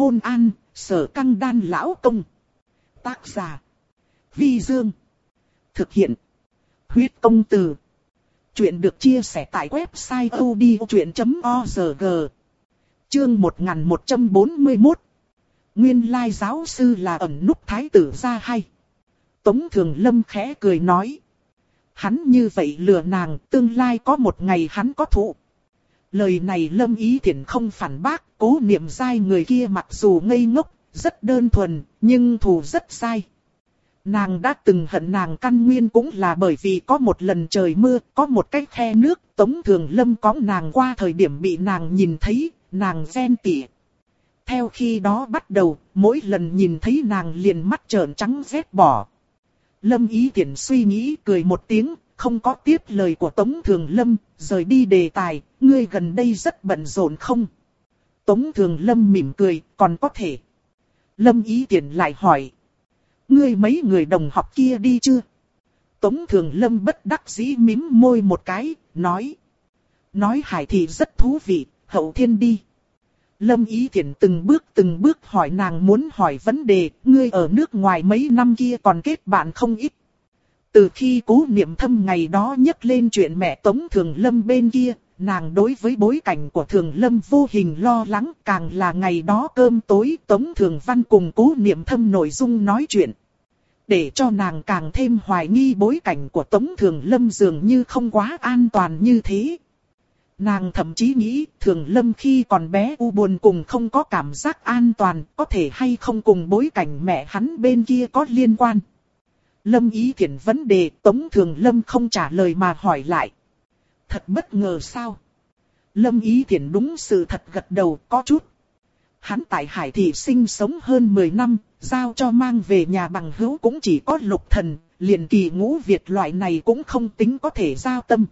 Hôn an, sở căng đan lão công. Tác giả. Vi Dương. Thực hiện. Huyết công từ. Chuyện được chia sẻ tại website odchuyện.org. Chương 1141. Nguyên lai giáo sư là ẩn nút thái tử ra hay. Tống Thường Lâm khẽ cười nói. Hắn như vậy lừa nàng, tương lai có một ngày hắn có thụ. Lời này Lâm Ý thiện không phản bác, cố niệm sai người kia mặc dù ngây ngốc, rất đơn thuần, nhưng thù rất sai. Nàng đã từng hận nàng căn nguyên cũng là bởi vì có một lần trời mưa, có một cái khe nước, Tống Thường Lâm có nàng qua thời điểm bị nàng nhìn thấy, nàng ghen tỉ. Theo khi đó bắt đầu, mỗi lần nhìn thấy nàng liền mắt trợn trắng rét bỏ. Lâm Ý tiện suy nghĩ cười một tiếng, không có tiếp lời của Tống Thường Lâm, rời đi đề tài, ngươi gần đây rất bận rộn không? Tống Thường Lâm mỉm cười, còn có thể. Lâm Ý Tiễn lại hỏi. Ngươi mấy người đồng học kia đi chưa? Tống Thường Lâm bất đắc dĩ mím môi một cái, nói. Nói hải thì rất thú vị, hậu thiên đi. Lâm Ý Thiển từng bước từng bước hỏi nàng muốn hỏi vấn đề, ngươi ở nước ngoài mấy năm kia còn kết bạn không ít. Từ khi cố niệm thâm ngày đó nhắc lên chuyện mẹ Tống Thường Lâm bên kia, nàng đối với bối cảnh của Thường Lâm vô hình lo lắng càng là ngày đó cơm tối Tống Thường Văn cùng cố niệm thâm nội dung nói chuyện. Để cho nàng càng thêm hoài nghi bối cảnh của Tống Thường Lâm dường như không quá an toàn như thế. Nàng thậm chí nghĩ thường lâm khi còn bé u buồn cùng không có cảm giác an toàn, có thể hay không cùng bối cảnh mẹ hắn bên kia có liên quan. Lâm ý thiện vấn đề Tống Thường Lâm không trả lời mà hỏi lại. Thật bất ngờ sao? Lâm ý thiện đúng sự thật gật đầu có chút. Hắn tại Hải Thị sinh sống hơn 10 năm, giao cho mang về nhà bằng hữu cũng chỉ có lục thần, liền kỳ ngũ Việt loại này cũng không tính có thể giao tâm.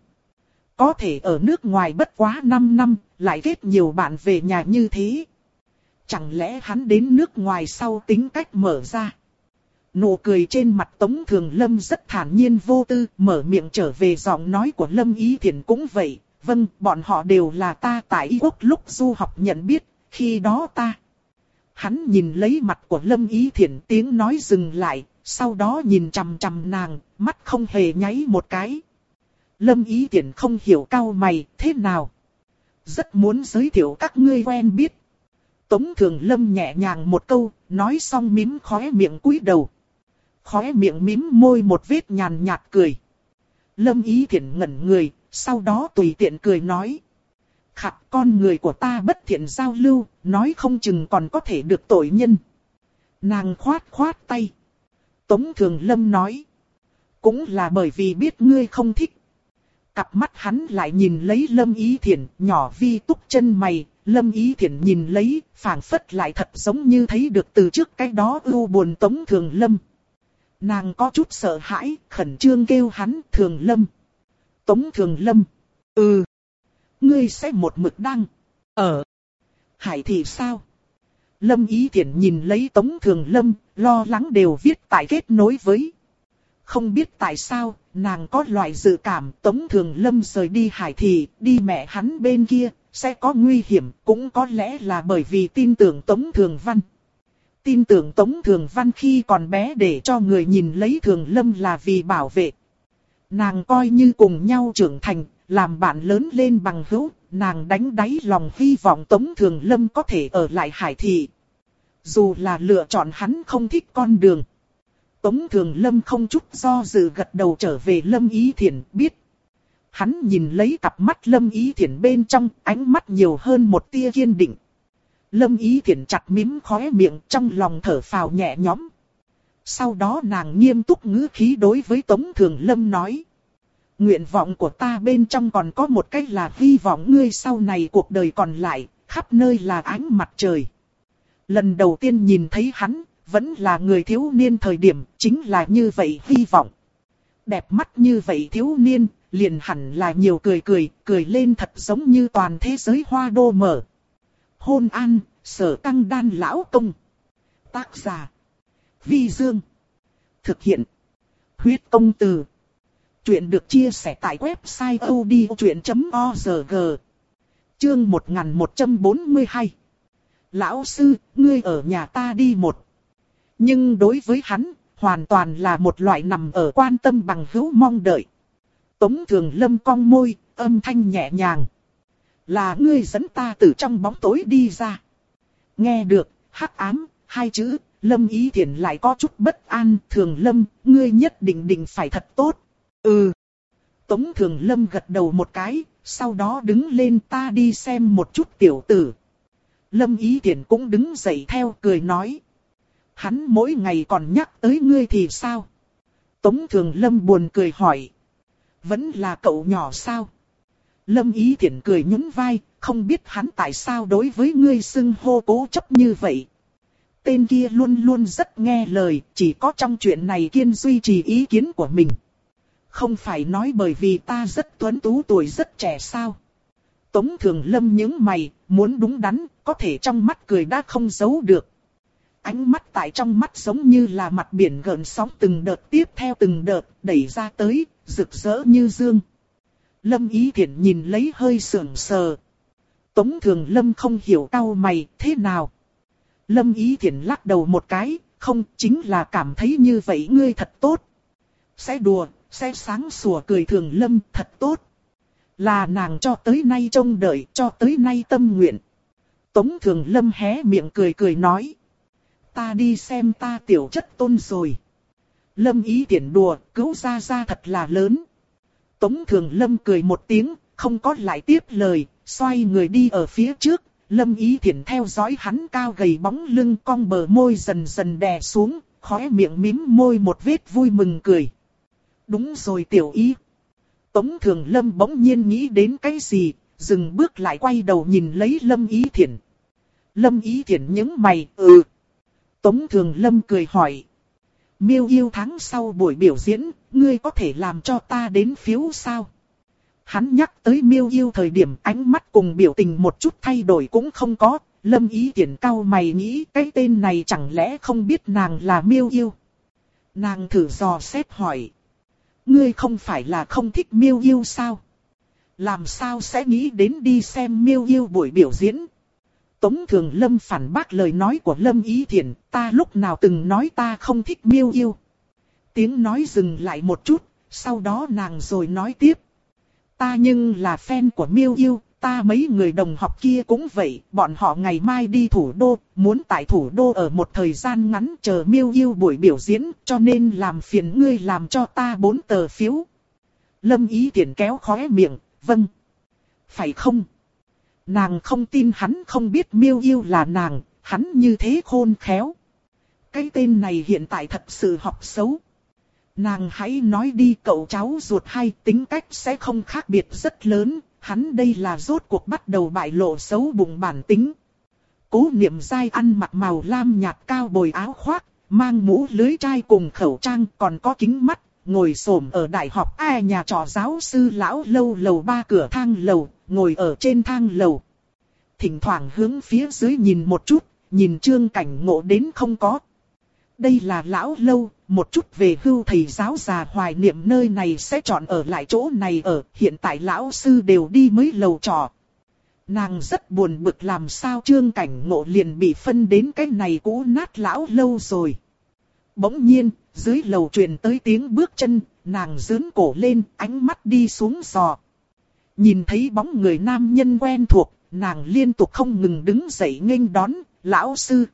Có thể ở nước ngoài bất quá 5 năm, lại kết nhiều bạn về nhà như thế. Chẳng lẽ hắn đến nước ngoài sau tính cách mở ra. Nụ cười trên mặt Tống Thường Lâm rất thản nhiên vô tư, mở miệng trở về giọng nói của Lâm Ý Thiển cũng vậy. Vâng, bọn họ đều là ta tại Y Quốc lúc du học nhận biết, khi đó ta. Hắn nhìn lấy mặt của Lâm Ý Thiển tiếng nói dừng lại, sau đó nhìn chằm chằm nàng, mắt không hề nháy một cái. Lâm Ý Thiển không hiểu cao mày, thế nào? Rất muốn giới thiệu các ngươi quen biết. Tống Thường Lâm nhẹ nhàng một câu, nói xong mím khóe miệng cúi đầu. Khóe miệng mím môi một vết nhàn nhạt cười. Lâm Ý Thiển ngẩn người, sau đó tùy tiện cười nói. Khặt con người của ta bất thiện giao lưu, nói không chừng còn có thể được tội nhân. Nàng khoát khoát tay. Tống Thường Lâm nói. Cũng là bởi vì biết ngươi không thích Cặp mắt hắn lại nhìn lấy Lâm Ý Thiển, nhỏ vi túc chân mày, Lâm Ý Thiển nhìn lấy, phảng phất lại thật giống như thấy được từ trước cái đó ưu buồn Tống Thường Lâm. Nàng có chút sợ hãi, khẩn trương kêu hắn Thường Lâm. Tống Thường Lâm. Ừ. Ngươi sẽ một mực đăng. Ở. Hải thì sao? Lâm Ý Thiển nhìn lấy Tống Thường Lâm, lo lắng đều viết tại kết nối với. Không biết tại sao, nàng có loại dự cảm Tống Thường Lâm rời đi hải thị, đi mẹ hắn bên kia, sẽ có nguy hiểm, cũng có lẽ là bởi vì tin tưởng Tống Thường Văn. Tin tưởng Tống Thường Văn khi còn bé để cho người nhìn lấy Thường Lâm là vì bảo vệ. Nàng coi như cùng nhau trưởng thành, làm bạn lớn lên bằng hữu, nàng đánh đáy lòng hy vọng Tống Thường Lâm có thể ở lại hải thị. Dù là lựa chọn hắn không thích con đường. Tống Thường Lâm không chút do dự gật đầu trở về Lâm Ý Thiển biết. Hắn nhìn lấy cặp mắt Lâm Ý Thiển bên trong ánh mắt nhiều hơn một tia kiên định. Lâm Ý Thiển chặt mím khóe miệng trong lòng thở phào nhẹ nhõm. Sau đó nàng nghiêm túc ngữ khí đối với Tống Thường Lâm nói. Nguyện vọng của ta bên trong còn có một cách là hy vọng ngươi sau này cuộc đời còn lại, khắp nơi là ánh mặt trời. Lần đầu tiên nhìn thấy hắn, vẫn là người thiếu niên thời điểm, chính là như vậy hy vọng. Đẹp mắt như vậy thiếu niên, liền hẳn là nhiều cười cười, cười lên thật giống như toàn thế giới hoa đô mở. Hôn an, sở căng đan lão công. Tác giả. Vi Dương. Thực hiện. Huyết công từ. Chuyện được chia sẻ tại website odchuyện.org. Chương 1142. Lão sư, ngươi ở nhà ta đi một. Nhưng đối với hắn, hoàn toàn là một loại nằm ở quan tâm bằng hữu mong đợi. Tống thường lâm cong môi, âm thanh nhẹ nhàng. Là ngươi dẫn ta từ trong bóng tối đi ra. Nghe được, hắc ám, hai chữ, lâm ý thiền lại có chút bất an. Thường lâm, ngươi nhất định định phải thật tốt. Ừ. Tống thường lâm gật đầu một cái, sau đó đứng lên ta đi xem một chút tiểu tử. Lâm ý thiền cũng đứng dậy theo cười nói. Hắn mỗi ngày còn nhắc tới ngươi thì sao? Tống thường lâm buồn cười hỏi. Vẫn là cậu nhỏ sao? Lâm ý Thiển cười nhún vai, không biết hắn tại sao đối với ngươi xưng hô cố chấp như vậy. Tên kia luôn luôn rất nghe lời, chỉ có trong chuyện này kiên duy trì ý kiến của mình. Không phải nói bởi vì ta rất tuấn tú tuổi rất trẻ sao. Tống thường lâm những mày, muốn đúng đắn, có thể trong mắt cười đã không giấu được. Ánh mắt tại trong mắt giống như là mặt biển gợn sóng từng đợt tiếp theo từng đợt, đẩy ra tới, rực rỡ như dương. Lâm Ý Thiển nhìn lấy hơi sưởng sờ. Tống Thường Lâm không hiểu tao mày, thế nào? Lâm Ý Thiển lắc đầu một cái, không, chính là cảm thấy như vậy ngươi thật tốt. Sẽ đùa, sẽ sáng sủa cười Thường Lâm thật tốt. Là nàng cho tới nay trông đợi, cho tới nay tâm nguyện. Tống Thường Lâm hé miệng cười cười nói. Ta đi xem ta tiểu chất tôn rồi. Lâm ý Thiển đùa, cứu ra ra thật là lớn. Tống Thường Lâm cười một tiếng, không có lại tiếp lời, xoay người đi ở phía trước. Lâm ý Thiển theo dõi hắn cao gầy bóng lưng cong bờ môi dần dần đè xuống, khóe miệng mím môi một vết vui mừng cười. Đúng rồi tiểu ý. Tống Thường Lâm bỗng nhiên nghĩ đến cái gì, dừng bước lại quay đầu nhìn lấy Lâm ý Thiển. Lâm ý Thiển những mày, ừ. Tống Thường Lâm cười hỏi. Miêu yêu tháng sau buổi biểu diễn, ngươi có thể làm cho ta đến phiếu sao? Hắn nhắc tới miêu yêu thời điểm ánh mắt cùng biểu tình một chút thay đổi cũng không có. Lâm ý tiện cao mày nghĩ cái tên này chẳng lẽ không biết nàng là miêu yêu. Nàng thử dò xét hỏi. Ngươi không phải là không thích miêu yêu sao? Làm sao sẽ nghĩ đến đi xem miêu yêu buổi biểu diễn? Tống Thường Lâm phản bác lời nói của Lâm Ý Thiển, ta lúc nào từng nói ta không thích miêu yêu. Tiếng nói dừng lại một chút, sau đó nàng rồi nói tiếp. Ta nhưng là fan của miêu yêu, ta mấy người đồng học kia cũng vậy, bọn họ ngày mai đi thủ đô, muốn tại thủ đô ở một thời gian ngắn chờ miêu yêu buổi biểu diễn, cho nên làm phiền ngươi làm cho ta bốn tờ phiếu. Lâm Ý Thiển kéo khóe miệng, vâng. Phải không? Nàng không tin hắn không biết miêu yêu là nàng, hắn như thế khôn khéo. Cái tên này hiện tại thật sự học xấu. Nàng hãy nói đi cậu cháu ruột hay tính cách sẽ không khác biệt rất lớn, hắn đây là rốt cuộc bắt đầu bại lộ xấu bụng bản tính. Cố niệm dai ăn mặc màu lam nhạt cao bồi áo khoác, mang mũ lưới trai cùng khẩu trang còn có kính mắt, ngồi xổm ở đại học ai nhà trò giáo sư lão lâu lầu ba cửa thang lầu, ngồi ở trên thang lầu. Thỉnh thoảng hướng phía dưới nhìn một chút, nhìn trương cảnh ngộ đến không có. Đây là lão lâu, một chút về hưu thầy giáo già hoài niệm nơi này sẽ chọn ở lại chỗ này ở, hiện tại lão sư đều đi mấy lầu trò. Nàng rất buồn bực làm sao trương cảnh ngộ liền bị phân đến cái này cũ nát lão lâu rồi. Bỗng nhiên, dưới lầu truyền tới tiếng bước chân, nàng dướn cổ lên, ánh mắt đi xuống sò, Nhìn thấy bóng người nam nhân quen thuộc, nàng liên tục không ngừng đứng dậy nghênh đón, lão sư.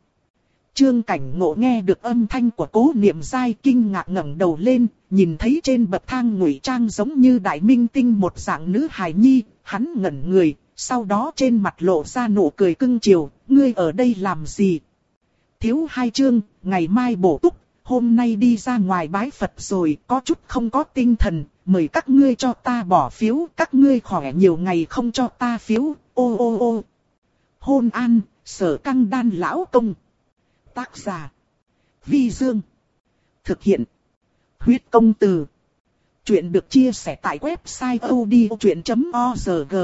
Trương cảnh ngộ nghe được âm thanh của cố niệm dai kinh ngạc ngẩng đầu lên, nhìn thấy trên bậc thang ngụy trang giống như đại minh tinh một dạng nữ hài nhi, hắn ngẩn người, sau đó trên mặt lộ ra nụ cười cưng chiều, ngươi ở đây làm gì? Thiếu hai chương, ngày mai bổ túc, hôm nay đi ra ngoài bái Phật rồi, có chút không có tinh thần, mời các ngươi cho ta bỏ phiếu, các ngươi khỏe nhiều ngày không cho ta phiếu, ô ô ô. Hôn an, sở căng đan lão công. Tác giả. Vi Dương. Thực hiện. Huyết công từ. Chuyện được chia sẻ tại website odchuyện.org.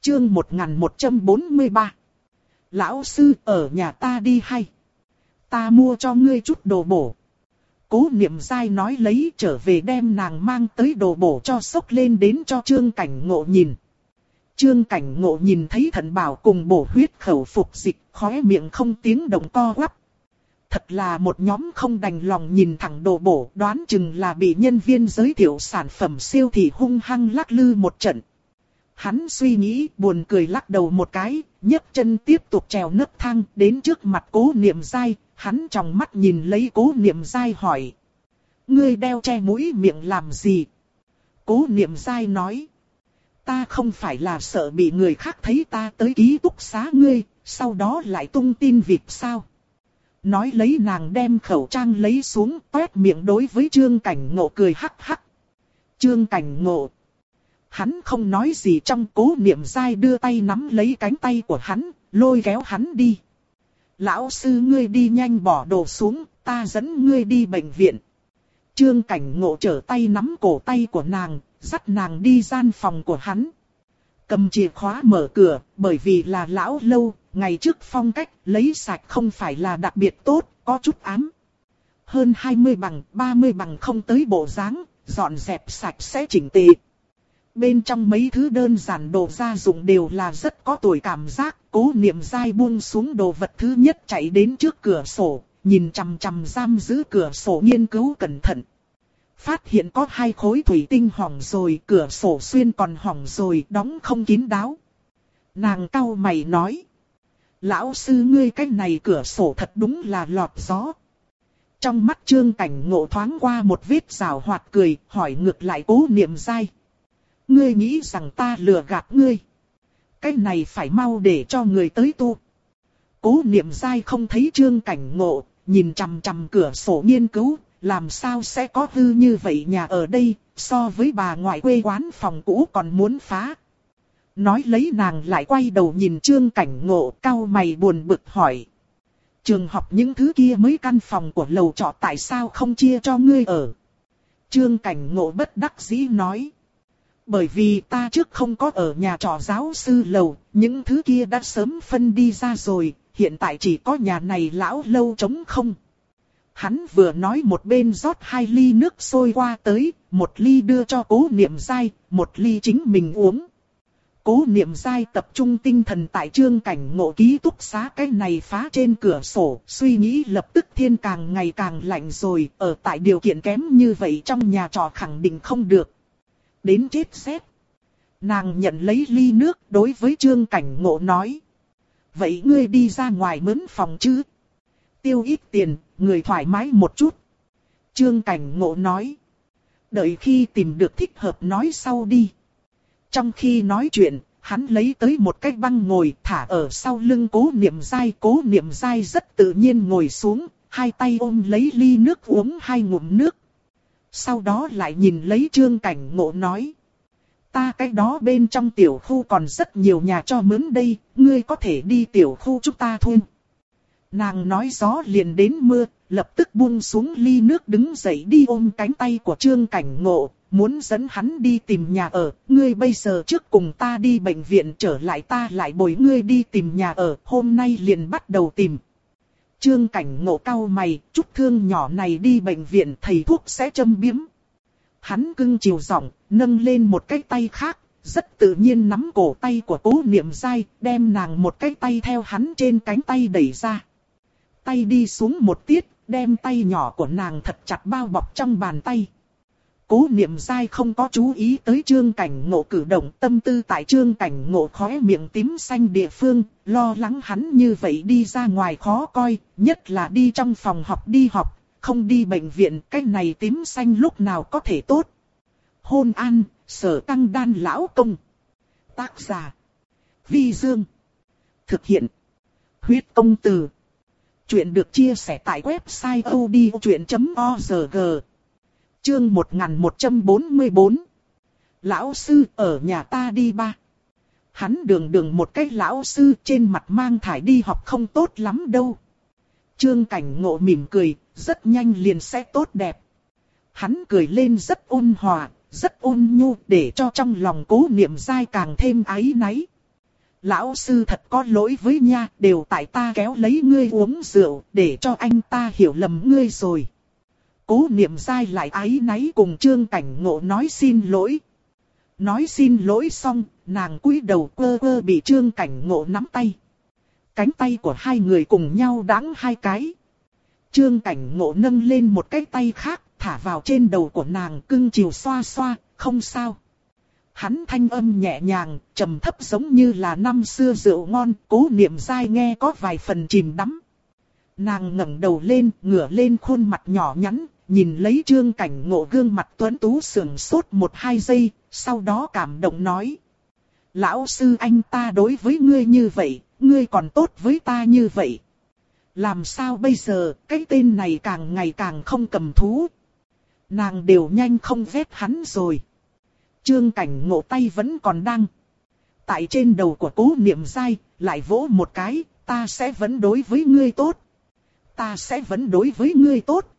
Chương 1143. Lão sư ở nhà ta đi hay? Ta mua cho ngươi chút đồ bổ. Cố niệm dai nói lấy trở về đem nàng mang tới đồ bổ cho sốc lên đến cho trương cảnh ngộ nhìn. Trương cảnh ngộ nhìn thấy thần bảo cùng bổ huyết khẩu phục dịch, khóe miệng không tiếng động co quắp. Thật là một nhóm không đành lòng nhìn thẳng đồ bổ, đoán chừng là bị nhân viên giới thiệu sản phẩm siêu thị hung hăng lắc lư một trận. Hắn suy nghĩ, buồn cười lắc đầu một cái, nhấc chân tiếp tục trèo nấc thang, đến trước mặt cố niệm dai, hắn trong mắt nhìn lấy cố niệm dai hỏi. Ngươi đeo che mũi miệng làm gì? Cố niệm dai nói. Ta không phải là sợ bị người khác thấy ta tới ký túc xá ngươi, sau đó lại tung tin vịt sao? Nói lấy nàng đem khẩu trang lấy xuống, toét miệng đối với trương cảnh ngộ cười hắc hắc. Trương cảnh ngộ. Hắn không nói gì trong cố niệm dai đưa tay nắm lấy cánh tay của hắn, lôi kéo hắn đi. Lão sư ngươi đi nhanh bỏ đồ xuống, ta dẫn ngươi đi bệnh viện. Trương cảnh ngộ trở tay nắm cổ tay của nàng, dắt nàng đi gian phòng của hắn. Cầm chìa khóa mở cửa, bởi vì là lão lâu, ngày trước phong cách lấy sạch không phải là đặc biệt tốt, có chút ám. Hơn 20 bằng, 30 bằng không tới bộ dáng, dọn dẹp sạch sẽ chỉnh tề. Bên trong mấy thứ đơn giản đồ gia dụng đều là rất có tuổi cảm giác, cố niệm dai buông xuống đồ vật thứ nhất chạy đến trước cửa sổ, nhìn chằm chằm giam giữ cửa sổ nghiên cứu cẩn thận. Phát hiện có hai khối thủy tinh hỏng rồi, cửa sổ xuyên còn hỏng rồi, đóng không kín đáo. Nàng cau mày nói. Lão sư ngươi cách này cửa sổ thật đúng là lọt gió. Trong mắt trương cảnh ngộ thoáng qua một vết rào hoạt cười, hỏi ngược lại cố niệm dai. Ngươi nghĩ rằng ta lừa gạt ngươi. Cái này phải mau để cho người tới tu. Cố niệm dai không thấy trương cảnh ngộ, nhìn chằm chằm cửa sổ nghiên cứu, làm sao sẽ có hư như vậy nhà ở đây, so với bà ngoại quê quán phòng cũ còn muốn phá. Nói lấy nàng lại quay đầu nhìn trương cảnh ngộ cao mày buồn bực hỏi. Trường học những thứ kia mới căn phòng của lầu trọ tại sao không chia cho ngươi ở. Trương cảnh ngộ bất đắc dĩ nói. Bởi vì ta trước không có ở nhà trò giáo sư lầu, những thứ kia đã sớm phân đi ra rồi, hiện tại chỉ có nhà này lão lâu trống không. Hắn vừa nói một bên rót hai ly nước sôi qua tới, một ly đưa cho cố niệm dai, một ly chính mình uống. Cố niệm dai tập trung tinh thần tại trương cảnh ngộ ký túc xá cái này phá trên cửa sổ, suy nghĩ lập tức thiên càng ngày càng lạnh rồi, ở tại điều kiện kém như vậy trong nhà trò khẳng định không được. Đến chết xét. Nàng nhận lấy ly nước đối với trương cảnh ngộ nói. Vậy ngươi đi ra ngoài mướn phòng chứ? Tiêu ít tiền, người thoải mái một chút. Trương cảnh ngộ nói. Đợi khi tìm được thích hợp nói sau đi. Trong khi nói chuyện, hắn lấy tới một cái băng ngồi thả ở sau lưng cố niệm dai. Cố niệm dai rất tự nhiên ngồi xuống, hai tay ôm lấy ly nước uống hai ngụm nước. Sau đó lại nhìn lấy trương cảnh ngộ nói. Ta cái đó bên trong tiểu khu còn rất nhiều nhà cho mướn đây, ngươi có thể đi tiểu khu chúng ta thôi. Nàng nói gió liền đến mưa, lập tức buông xuống ly nước đứng dậy đi ôm cánh tay của trương cảnh ngộ, muốn dẫn hắn đi tìm nhà ở, ngươi bây giờ trước cùng ta đi bệnh viện trở lại ta lại bồi ngươi đi tìm nhà ở, hôm nay liền bắt đầu tìm. Trương cảnh ngộ cao mày, chút thương nhỏ này đi bệnh viện thầy thuốc sẽ châm biếm. Hắn cưng chiều giọng, nâng lên một cái tay khác, rất tự nhiên nắm cổ tay của cố niệm dai, đem nàng một cái tay theo hắn trên cánh tay đẩy ra. Tay đi xuống một tiết, đem tay nhỏ của nàng thật chặt bao bọc trong bàn tay. Cố niệm dai không có chú ý tới trương cảnh ngộ cử động tâm tư tại trương cảnh ngộ khóe miệng tím xanh địa phương, lo lắng hắn như vậy đi ra ngoài khó coi, nhất là đi trong phòng học đi học, không đi bệnh viện, cái này tím xanh lúc nào có thể tốt. Hôn an, sở tăng đan lão công. Tác giả. Vi Dương. Thực hiện. Huyết công từ. Chuyện được chia sẻ tại website odchuyện.org Chương 1144 Lão sư ở nhà ta đi ba. Hắn đường đường một cái lão sư trên mặt mang thải đi học không tốt lắm đâu. Trương cảnh ngộ mỉm cười, rất nhanh liền sẽ tốt đẹp. Hắn cười lên rất ôn hòa, rất ôn nhu để cho trong lòng cố niệm dai càng thêm ái náy. Lão sư thật có lỗi với nha, đều tại ta kéo lấy ngươi uống rượu, để cho anh ta hiểu lầm ngươi rồi. Cố niệm dai lại ái náy cùng trương cảnh ngộ nói xin lỗi. Nói xin lỗi xong, nàng cúi đầu cơ cơ bị trương cảnh ngộ nắm tay. Cánh tay của hai người cùng nhau đáng hai cái. Trương cảnh ngộ nâng lên một cái tay khác, thả vào trên đầu của nàng cưng chiều xoa xoa, không sao. Hắn thanh âm nhẹ nhàng, trầm thấp giống như là năm xưa rượu ngon, cố niệm dai nghe có vài phần chìm đắm. Nàng ngẩng đầu lên, ngửa lên khuôn mặt nhỏ nhắn, nhìn lấy trương cảnh ngộ gương mặt tuấn tú sườn sốt một hai giây, sau đó cảm động nói. Lão sư anh ta đối với ngươi như vậy, ngươi còn tốt với ta như vậy. Làm sao bây giờ, cái tên này càng ngày càng không cầm thú. Nàng đều nhanh không vết hắn rồi. Trương cảnh ngộ tay vẫn còn đang. Tại trên đầu của cố niệm dai, lại vỗ một cái, ta sẽ vẫn đối với ngươi tốt. Ta sẽ vẫn đối với ngươi tốt.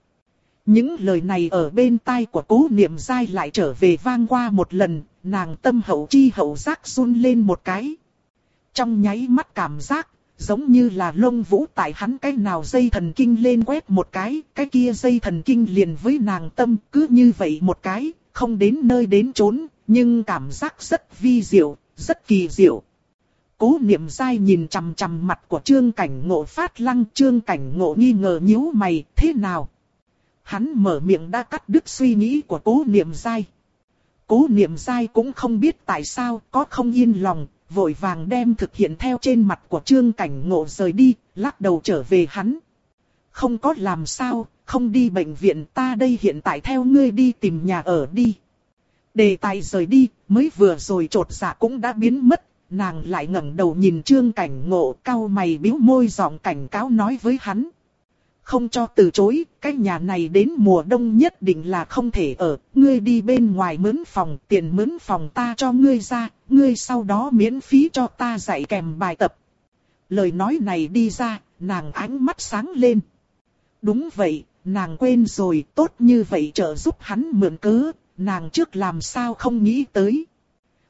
Những lời này ở bên tai của cố niệm dai lại trở về vang qua một lần, nàng tâm hậu chi hậu giác run lên một cái. Trong nháy mắt cảm giác, giống như là lông vũ tại hắn cái nào dây thần kinh lên quét một cái, cái kia dây thần kinh liền với nàng tâm cứ như vậy một cái, không đến nơi đến chốn, nhưng cảm giác rất vi diệu, rất kỳ diệu. Cố niệm dai nhìn chằm chằm mặt của trương cảnh ngộ phát lăng trương cảnh ngộ nghi ngờ nhíu mày, thế nào? Hắn mở miệng đã cắt đứt suy nghĩ của cố niệm dai. Cố niệm dai cũng không biết tại sao có không yên lòng, vội vàng đem thực hiện theo trên mặt của trương cảnh ngộ rời đi, lắc đầu trở về hắn. Không có làm sao, không đi bệnh viện ta đây hiện tại theo ngươi đi tìm nhà ở đi. Đề tài rời đi, mới vừa rồi trột dạ cũng đã biến mất, nàng lại ngẩng đầu nhìn trương cảnh ngộ cao mày biếu môi giọng cảnh cáo nói với hắn không cho từ chối, cái nhà này đến mùa đông nhất định là không thể ở, ngươi đi bên ngoài mướn phòng, tiền mướn phòng ta cho ngươi ra, ngươi sau đó miễn phí cho ta dạy kèm bài tập. Lời nói này đi ra, nàng ánh mắt sáng lên. Đúng vậy, nàng quên rồi, tốt như vậy trợ giúp hắn mượn cớ, nàng trước làm sao không nghĩ tới.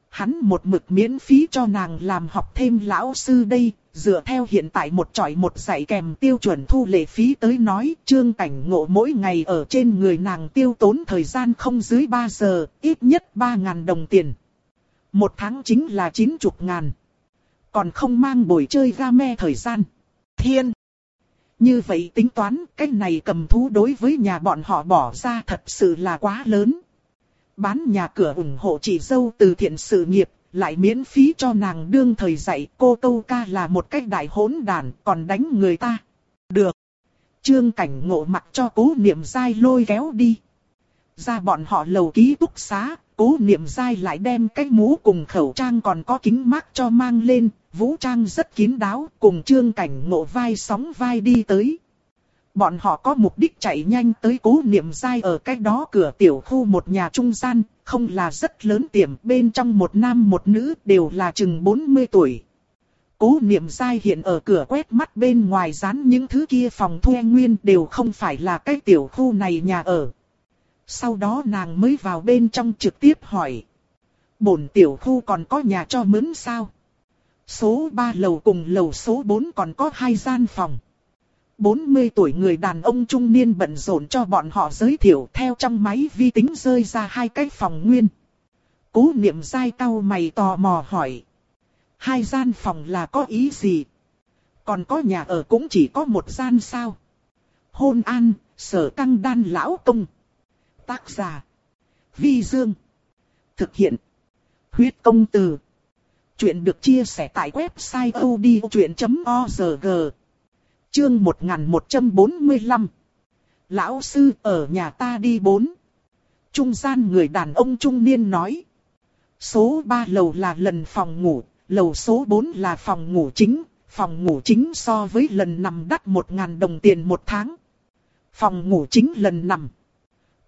Hắn một mực miễn phí cho nàng làm học thêm lão sư đây, dựa theo hiện tại một trọi một dạy kèm tiêu chuẩn thu lệ phí tới nói, trương cảnh ngộ mỗi ngày ở trên người nàng tiêu tốn thời gian không dưới 3 giờ, ít nhất 3.000 đồng tiền. Một tháng chính là 90 ngàn. Còn không mang bồi chơi game thời gian. Thiên! Như vậy tính toán, cái này cầm thú đối với nhà bọn họ bỏ ra thật sự là quá lớn. Bán nhà cửa ủng hộ chị dâu từ thiện sự nghiệp, lại miễn phí cho nàng đương thời dạy cô câu ca là một cách đại hỗn đàn, còn đánh người ta. Được. Trương cảnh ngộ mặt cho cố niệm dai lôi kéo đi. Ra bọn họ lầu ký túc xá, cố niệm dai lại đem cái mũ cùng khẩu trang còn có kính mắt cho mang lên, vũ trang rất kín đáo, cùng trương cảnh ngộ vai sóng vai đi tới. Bọn họ có mục đích chạy nhanh tới cố niệm dai ở cách đó cửa tiểu khu một nhà trung gian, không là rất lớn tiệm, bên trong một nam một nữ đều là chừng 40 tuổi. Cố niệm dai hiện ở cửa quét mắt bên ngoài dán những thứ kia phòng thuê nguyên đều không phải là cái tiểu khu này nhà ở. Sau đó nàng mới vào bên trong trực tiếp hỏi. Bổn tiểu khu còn có nhà cho mướn sao? Số 3 lầu cùng lầu số 4 còn có hai gian phòng. 40 tuổi người đàn ông trung niên bận rộn cho bọn họ giới thiệu theo trong máy vi tính rơi ra hai cái phòng nguyên. Cố niệm dai tao mày tò mò hỏi. Hai gian phòng là có ý gì? Còn có nhà ở cũng chỉ có một gian sao? Hôn an, sở căng đan lão công. Tác giả. Vi Dương. Thực hiện. Huyết công từ. Chuyện được chia sẻ tại website odchuyện.org. Chương 1145 Lão sư ở nhà ta đi bốn. Trung gian người đàn ông trung niên nói. Số 3 lầu là lần phòng ngủ, lầu số 4 là phòng ngủ chính, phòng ngủ chính so với lần nằm đắt 1.000 đồng tiền một tháng. Phòng ngủ chính lần nằm.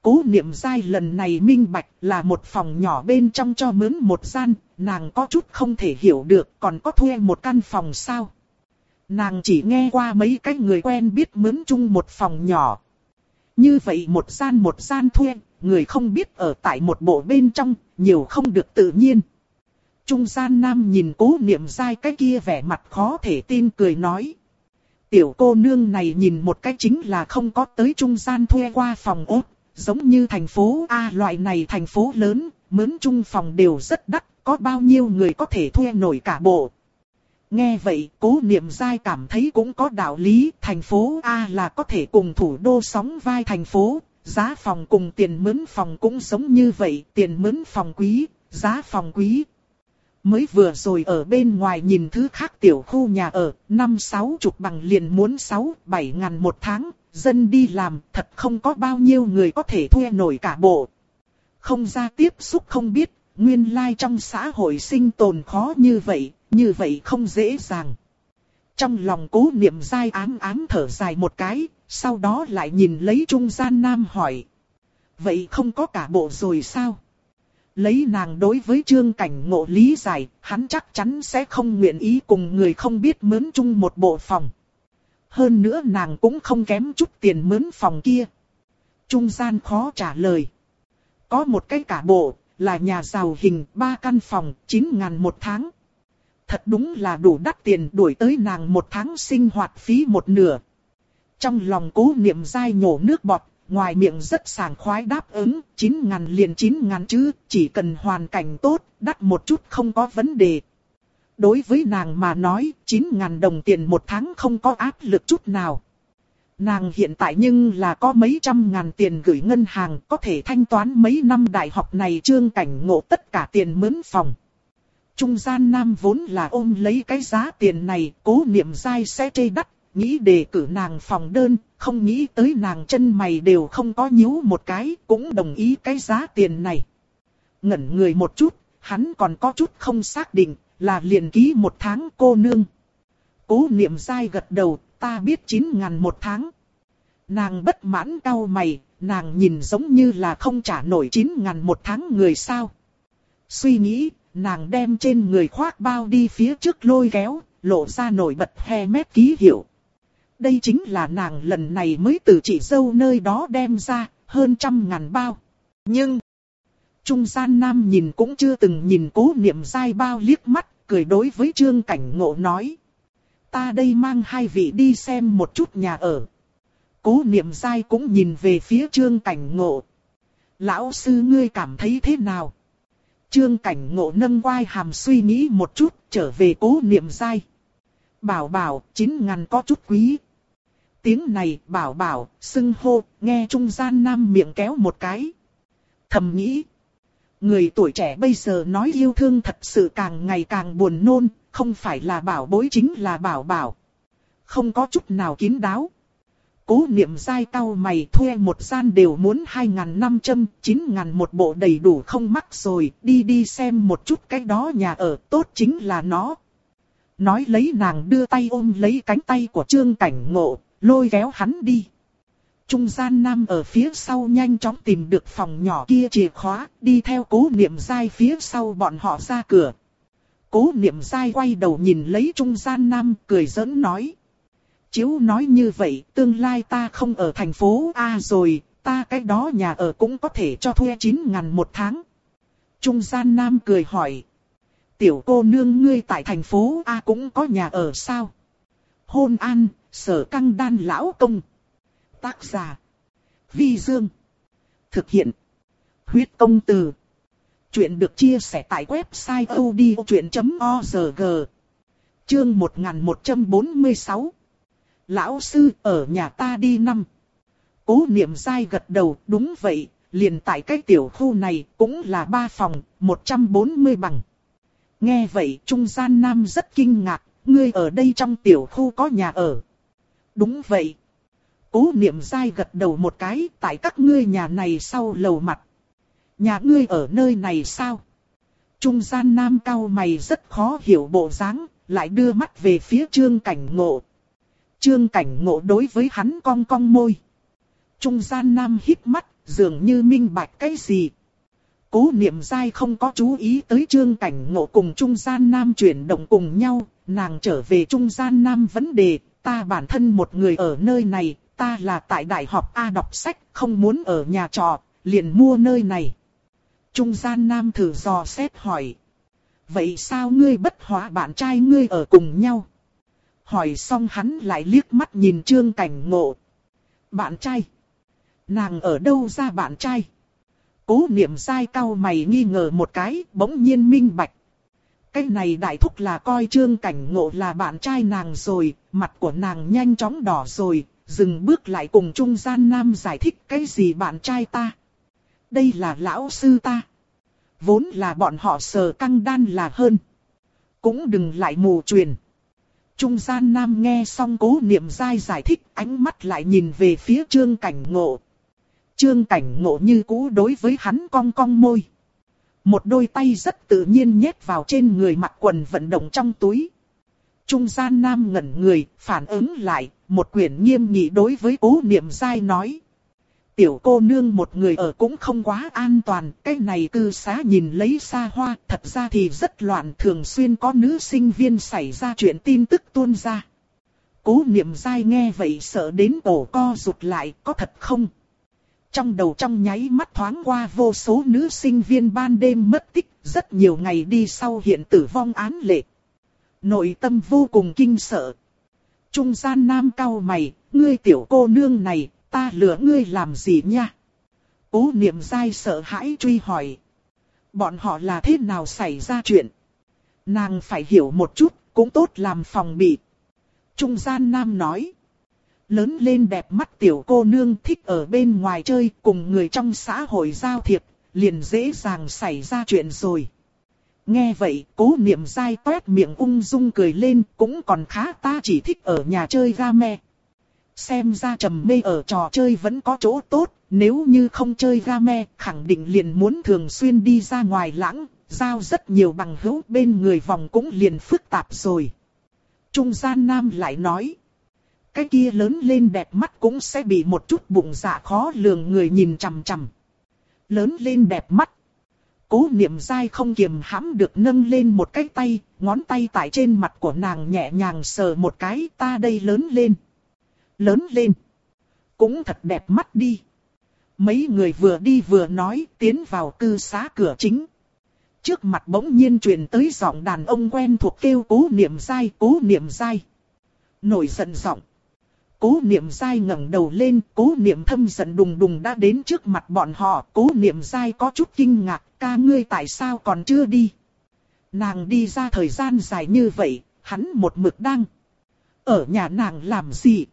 Cố niệm dai lần này minh bạch là một phòng nhỏ bên trong cho mướn một gian, nàng có chút không thể hiểu được còn có thuê một căn phòng sao. Nàng chỉ nghe qua mấy cái người quen biết mướn chung một phòng nhỏ. Như vậy một gian một gian thuê, người không biết ở tại một bộ bên trong, nhiều không được tự nhiên. Trung gian nam nhìn cố niệm dai cái kia vẻ mặt khó thể tin cười nói. Tiểu cô nương này nhìn một cái chính là không có tới trung gian thuê qua phòng ốt, giống như thành phố A loại này thành phố lớn, mướn chung phòng đều rất đắt, có bao nhiêu người có thể thuê nổi cả bộ. Nghe vậy, cố niệm dai cảm thấy cũng có đạo lý, thành phố A là có thể cùng thủ đô sóng vai thành phố, giá phòng cùng tiền mướn phòng cũng giống như vậy, tiền mướn phòng quý, giá phòng quý. Mới vừa rồi ở bên ngoài nhìn thứ khác tiểu khu nhà ở, năm sáu chục bằng liền muốn sáu, bảy ngàn một tháng, dân đi làm, thật không có bao nhiêu người có thể thuê nổi cả bộ. Không ra tiếp xúc không biết, nguyên lai like trong xã hội sinh tồn khó như vậy, như vậy không dễ dàng. Trong lòng cố niệm dai ám ám thở dài một cái, sau đó lại nhìn lấy trung gian nam hỏi. Vậy không có cả bộ rồi sao? Lấy nàng đối với trương cảnh ngộ lý giải, hắn chắc chắn sẽ không nguyện ý cùng người không biết mướn chung một bộ phòng. Hơn nữa nàng cũng không kém chút tiền mướn phòng kia. Trung gian khó trả lời. Có một cái cả bộ, là nhà giàu hình ba căn phòng, 9 ngàn một tháng. Thật đúng là đủ đắt tiền đuổi tới nàng một tháng sinh hoạt phí một nửa. Trong lòng cố niệm dai nhổ nước bọt, ngoài miệng rất sảng khoái đáp ứng, 9 ngàn liền 9 ngàn chứ, chỉ cần hoàn cảnh tốt, đắt một chút không có vấn đề. Đối với nàng mà nói, 9 ngàn đồng tiền một tháng không có áp lực chút nào. Nàng hiện tại nhưng là có mấy trăm ngàn tiền gửi ngân hàng, có thể thanh toán mấy năm đại học này trương cảnh ngộ tất cả tiền mướn phòng. Trung gian nam vốn là ôm lấy cái giá tiền này, cố niệm dai sẽ chê đắt, nghĩ đề cử nàng phòng đơn, không nghĩ tới nàng chân mày đều không có nhíu một cái, cũng đồng ý cái giá tiền này. Ngẩn người một chút, hắn còn có chút không xác định, là liền ký một tháng cô nương. Cố niệm dai gật đầu, ta biết 9 ngàn một tháng. Nàng bất mãn cau mày, nàng nhìn giống như là không trả nổi 9 ngàn một tháng người sao. Suy nghĩ, nàng đem trên người khoác bao đi phía trước lôi kéo, lộ ra nổi bật he mét ký hiệu. Đây chính là nàng lần này mới từ chị dâu nơi đó đem ra, hơn trăm ngàn bao. Nhưng, trung gian nam nhìn cũng chưa từng nhìn cố niệm dai bao liếc mắt, cười đối với trương cảnh ngộ nói. Ta đây mang hai vị đi xem một chút nhà ở. Cố niệm dai cũng nhìn về phía trương cảnh ngộ. Lão sư ngươi cảm thấy thế nào? Trương cảnh ngộ nâng quai hàm suy nghĩ một chút, trở về cố niệm dai. Bảo bảo, chín ngàn có chút quý. Tiếng này, bảo bảo, xưng hô, nghe trung gian nam miệng kéo một cái. Thầm nghĩ. Người tuổi trẻ bây giờ nói yêu thương thật sự càng ngày càng buồn nôn, không phải là bảo bối chính là bảo bảo. Không có chút nào kín đáo. Cố niệm dai cao mày thuê một gian đều muốn 2.500, 9.000 một bộ đầy đủ không mắc rồi, đi đi xem một chút cái đó nhà ở tốt chính là nó. Nói lấy nàng đưa tay ôm lấy cánh tay của trương cảnh ngộ, lôi kéo hắn đi. Trung gian nam ở phía sau nhanh chóng tìm được phòng nhỏ kia chìa khóa, đi theo cố niệm dai phía sau bọn họ ra cửa. Cố niệm dai quay đầu nhìn lấy trung gian nam cười giỡn nói. Chiếu nói như vậy, tương lai ta không ở thành phố A rồi, ta cái đó nhà ở cũng có thể cho thuê 9 ngàn một tháng. Trung gian nam cười hỏi. Tiểu cô nương ngươi tại thành phố A cũng có nhà ở sao? Hôn an, sở căng đan lão công. Tác giả. Vi Dương. Thực hiện. Huyết công từ. Chuyện được chia sẻ tại website odchuyện.org. Chương 1146. Lão sư ở nhà ta đi năm. Cố niệm dai gật đầu, đúng vậy, liền tại cái tiểu khu này cũng là ba phòng, 140 bằng. Nghe vậy Trung gian Nam rất kinh ngạc, ngươi ở đây trong tiểu khu có nhà ở. Đúng vậy. Cố niệm dai gật đầu một cái, tại các ngươi nhà này sau lầu mặt. Nhà ngươi ở nơi này sao? Trung gian nam cao mày rất khó hiểu bộ dáng, lại đưa mắt về phía trương cảnh ngộ. Trương cảnh ngộ đối với hắn cong cong môi. Trung gian nam hít mắt, dường như minh bạch cái gì. Cố niệm dai không có chú ý tới trương cảnh ngộ cùng trung gian nam chuyển động cùng nhau, nàng trở về trung gian nam vấn đề, ta bản thân một người ở nơi này, ta là tại đại học A đọc sách, không muốn ở nhà trọ, liền mua nơi này. Trung gian nam thử dò xét hỏi. Vậy sao ngươi bất hóa bạn trai ngươi ở cùng nhau? Hỏi xong hắn lại liếc mắt nhìn trương cảnh ngộ. Bạn trai? Nàng ở đâu ra bạn trai? cố niệm sai cao mày nghi ngờ một cái, bỗng nhiên minh bạch. Cái này đại thúc là coi trương cảnh ngộ là bạn trai nàng rồi, mặt của nàng nhanh chóng đỏ rồi, dừng bước lại cùng trung gian nam giải thích cái gì bạn trai ta. Đây là lão sư ta. Vốn là bọn họ sờ căng đan là hơn. Cũng đừng lại mù truyền. Trung gian nam nghe xong cố niệm dai giải thích ánh mắt lại nhìn về phía trương cảnh ngộ. Trương cảnh ngộ như cũ đối với hắn cong cong môi. Một đôi tay rất tự nhiên nhét vào trên người mặc quần vận động trong túi. Trung gian nam ngẩn người, phản ứng lại, một quyển nghiêm nghị đối với cố niệm dai nói. Tiểu cô nương một người ở cũng không quá an toàn, cái này cư xá nhìn lấy xa hoa, thật ra thì rất loạn thường xuyên có nữ sinh viên xảy ra chuyện tin tức tuôn ra. Cố niệm dai nghe vậy sợ đến ổ co rụt lại, có thật không? Trong đầu trong nháy mắt thoáng qua vô số nữ sinh viên ban đêm mất tích, rất nhiều ngày đi sau hiện tử vong án lệ. Nội tâm vô cùng kinh sợ. Trung gian nam cao mày, ngươi tiểu cô nương này, ta lừa ngươi làm gì nha? Cố niệm dai sợ hãi truy hỏi. Bọn họ là thế nào xảy ra chuyện? Nàng phải hiểu một chút, cũng tốt làm phòng bị. Trung gian nam nói. Lớn lên đẹp mắt tiểu cô nương thích ở bên ngoài chơi cùng người trong xã hội giao thiệp, liền dễ dàng xảy ra chuyện rồi. Nghe vậy, cố niệm dai toét miệng ung dung cười lên, cũng còn khá ta chỉ thích ở nhà chơi game. Xem ra trầm mê ở trò chơi vẫn có chỗ tốt, nếu như không chơi game, khẳng định liền muốn thường xuyên đi ra ngoài lãng, giao rất nhiều bằng hữu bên người vòng cũng liền phức tạp rồi. Trung gian nam lại nói, cái kia lớn lên đẹp mắt cũng sẽ bị một chút bụng dạ khó lường người nhìn chằm chằm. Lớn lên đẹp mắt. Cố niệm dai không kiềm hãm được nâng lên một cái tay, ngón tay tại trên mặt của nàng nhẹ nhàng sờ một cái ta đây lớn lên. Lớn lên. Cũng thật đẹp mắt đi. Mấy người vừa đi vừa nói tiến vào cư xá cửa chính. Trước mặt bỗng nhiên truyền tới giọng đàn ông quen thuộc kêu cố niệm dai cố niệm dai. Nổi giận giọng. Cố niệm dai ngẩng đầu lên, cố niệm thâm giận đùng đùng đã đến trước mặt bọn họ, cố niệm dai có chút kinh ngạc, ca ngươi tại sao còn chưa đi. Nàng đi ra thời gian dài như vậy, hắn một mực đang ở nhà nàng làm gì.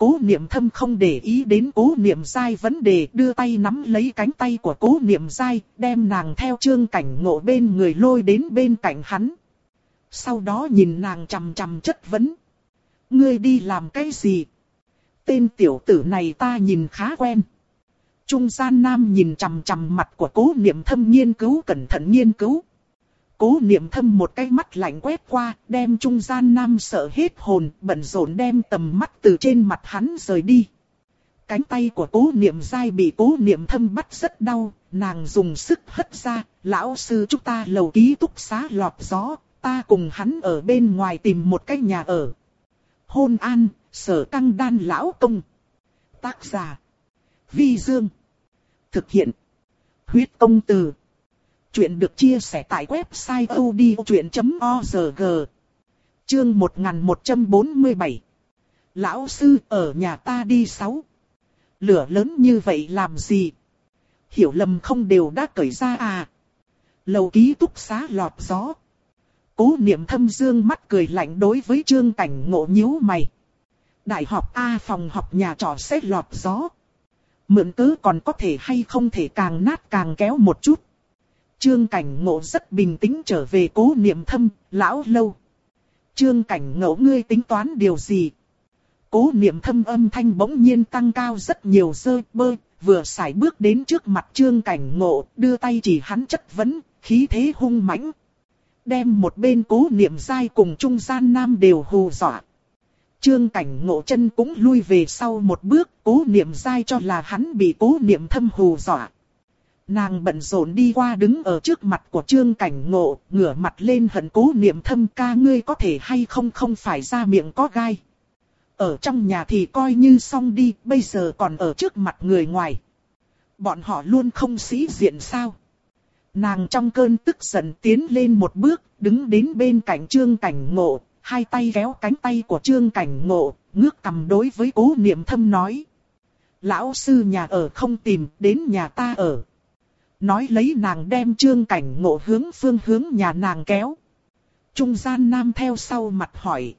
Cố niệm thâm không để ý đến cố niệm dai vấn đề đưa tay nắm lấy cánh tay của cố niệm dai, đem nàng theo trương cảnh ngộ bên người lôi đến bên cạnh hắn. Sau đó nhìn nàng chằm chằm chất vấn. Ngươi đi làm cái gì? Tên tiểu tử này ta nhìn khá quen. Trung gian nam nhìn chằm chằm mặt của cố niệm thâm nghiên cứu cẩn thận nghiên cứu. Cố niệm thâm một cái mắt lạnh quét qua, đem trung gian nam sợ hết hồn, bận rộn đem tầm mắt từ trên mặt hắn rời đi. Cánh tay của cố niệm dai bị cố niệm thâm bắt rất đau, nàng dùng sức hất ra, lão sư chúng ta lầu ký túc xá lọt gió, ta cùng hắn ở bên ngoài tìm một cái nhà ở hôn an, sở căng đan lão công. Tác giả. Vi Dương. Thực hiện. Huyết công từ. Chuyện được chia sẻ tại website odchuyện.org. Chương 1147. Lão sư, ở nhà ta đi sáu. Lửa lớn như vậy làm gì? Hiểu lầm không đều đã cởi ra à? Lầu ký túc xá lọt gió. Cố niệm thâm dương mắt cười lạnh đối với trương cảnh ngộ nhíu mày. Đại học A phòng học nhà trọ sẽ lọt gió. Mượn cứ còn có thể hay không thể càng nát càng kéo một chút. Trương cảnh ngộ rất bình tĩnh trở về cố niệm thâm, lão lâu. Trương cảnh ngộ ngươi tính toán điều gì? Cố niệm thâm âm thanh bỗng nhiên tăng cao rất nhiều rơi bơi, vừa xài bước đến trước mặt trương cảnh ngộ, đưa tay chỉ hắn chất vấn, khí thế hung mãnh đem một bên cố niệm dai cùng trung gian nam đều hù dọa. Trương cảnh ngộ chân cũng lui về sau một bước, cố niệm dai cho là hắn bị cố niệm thâm hù dọa. Nàng bận rộn đi qua đứng ở trước mặt của trương cảnh ngộ, ngửa mặt lên hận cố niệm thâm ca ngươi có thể hay không không phải ra miệng có gai. Ở trong nhà thì coi như xong đi, bây giờ còn ở trước mặt người ngoài. Bọn họ luôn không sĩ diện sao. Nàng trong cơn tức giận tiến lên một bước, đứng đến bên cạnh trương cảnh ngộ, hai tay kéo cánh tay của trương cảnh ngộ, ngước cầm đối với cố niệm thâm nói. Lão sư nhà ở không tìm, đến nhà ta ở. Nói lấy nàng đem trương cảnh ngộ hướng phương hướng nhà nàng kéo. Trung gian nam theo sau mặt hỏi.